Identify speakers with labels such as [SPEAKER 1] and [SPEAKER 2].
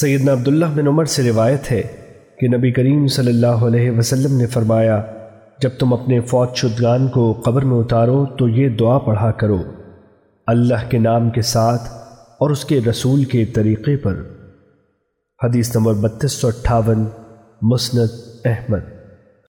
[SPEAKER 1] سیدنا عبداللہ بن عمر سے روایت ہے کہ نبی کریم صلی اللہ علیہ وسلم نے فرمایا، جب تم اپنے فوج شدگان کو قبر میں اتارو تو یہ دعا پڑھا کرو۔ اللہ کے نام کے ساتھ اور اس کے رسول کے طریقے پر۔ حدیث نمبر بتیس سو اٹھاون، مسند احمد۔